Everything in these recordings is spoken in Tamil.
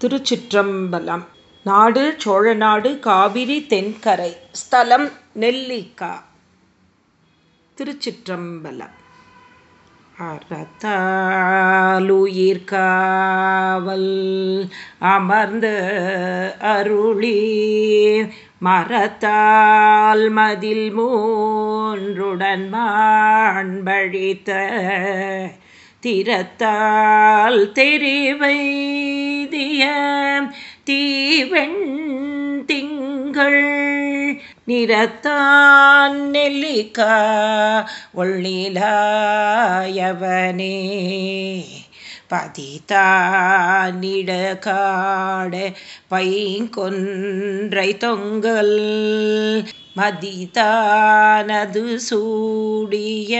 திருச்சிற்றம்பலம். நாடு சோழநாடு காவிரி தென்கரை. ஸ்தலம் நெல்லிக்கா. திருச்சிற்றம்பலம். அறத்தாலுயிர்காவல் அமர்ந்து அருளி மரத்தால் மதில் மூன்றுடன் மாண்பழித்த திறத்தால் தெரிவைதிய தீவெண் திங்கள் நிறத்தான் நெல்லிக்கா ஒள்ளிலாயவனே பதிதானிடகாட பைங்கொன்றை தொங்கல். மதிதானது சூடிய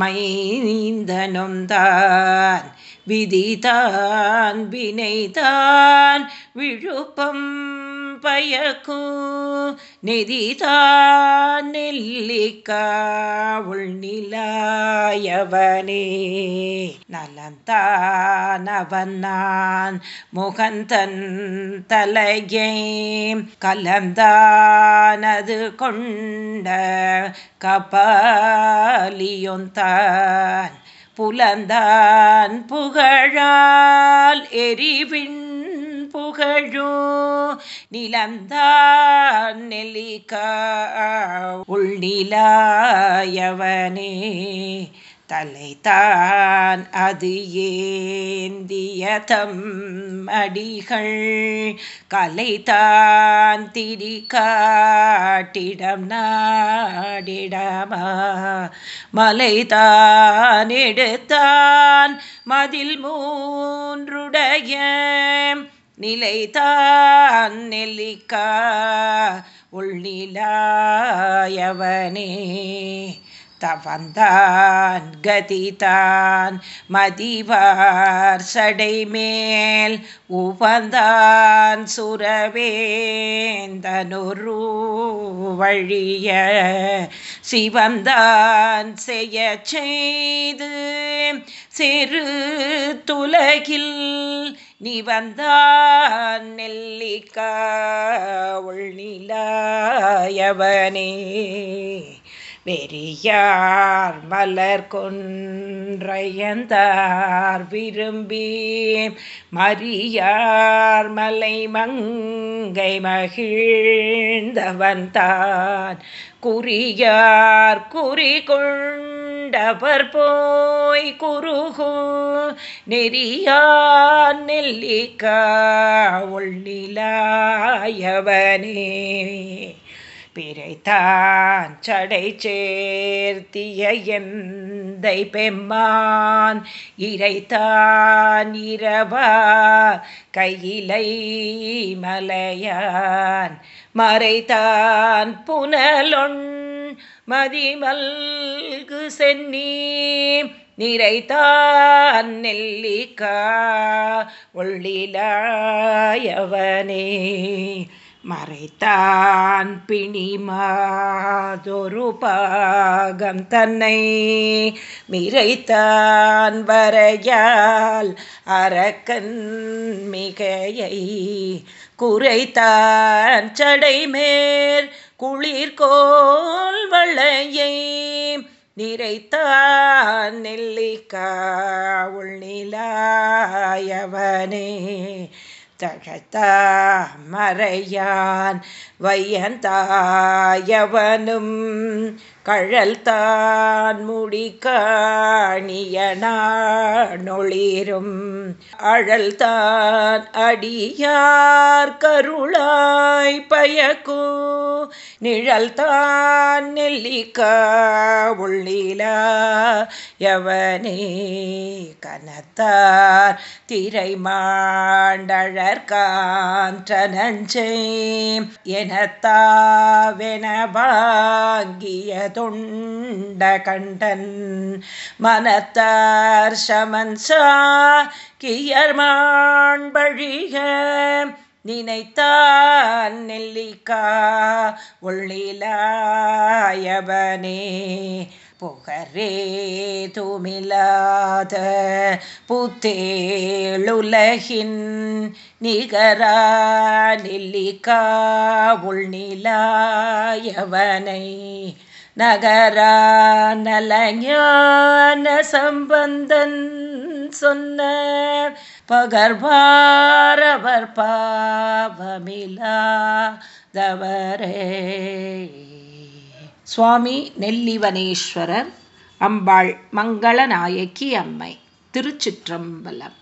மைந்தனும் தான் விதிதான் வினைதான் விழுப்பம் பயக்கு. நெதிதான் நெல்லிக்கா உள்நிலாயவனே. நலந்தானவன் நான் முகந்தன் தலையை. கலந்தானது கொண்ட கபாலியொந்தான் புலந்தான் புகழால் எரிவின் புகழோ நிலந்தான் நெல்லிக்கா உள்நிலாயவனே. தலைத்தான் அது ஏந்தியதம் அடிகள். கலைத்தான் திரி காட்டிடம் நாடிடமா. மலைதான் எடுத்தான் மதில் மூன்றுடைய. நிலைதான் நெல்லிக்கா உள்நிலாயவனே. தவந்தான் கதிதான் மதிவார் சடைமேல் உவந்தான் சுரவேந்தனொரு வழிய சிவந்தான் செய்ய செய்து சிறு துலகில் நிவந்தான் நெல்லிக்கா உள்நிலாயவனே வெறியார் மலர் கொன்றையந்தார் விரும்பி மரியார் மலை மங்கை மகிழ்ந்தவன்தான் குறியார் குறி கொண்டவர் போய் குருகு நெறியார் நெல்லிக்கா உள்நிலாயவனே பிறைத்தான் சடை சேர்த்திய எந்தை பெம்மான். இறைத்தான் இரவா கையிலை மலையான். மறைத்தான் புனலொன் மதிமல்கு சென்னி நிறைத்தான் நெல்லிக்கா உள்ளிலாயவனே மறைத்தான் பிணிமாதொரு பாகம் தன்னை மிரைத்தான் வரையால் அரக்கன் மிகையை குறைத்தான் சடைமேற் குளிர்கோல் வளையை நிறைத்தான் நெல்லிக்கா உள்நிலாயவனே தழத்த மறையான் வையந்தாயவனும் கழல்தான் முடிக்காணியனொளிரும் அழல்தான் அடியார் கருளாய் பயக்கு. நிழல்தான் நெல்லிக்கா உள்ளிலா யவனே. கனத்தார் திரை மாண்டழற்கான்ற நஞ்சை. எனத்தாவென வாங்கிய தொண்ட கண்டன் மனத்தார் சமன்சா கியர் நினைத்தான் நெல்லிக்கா உள்ளிலாயவனே புகரே துமிலாத புத்தேளுலகின் நிகரா. நெல்லிக்கா உள்நிலாயவனை நகரா சம்பந்தன் சொன்ன பகர்வாரவர் பாவமிலாதவரே சுவாமி நெல்லிவனேஸ்வரர் அம்பாள் மங்களநாயக்கி அம்மை திருச்சிற்றம்பலம்.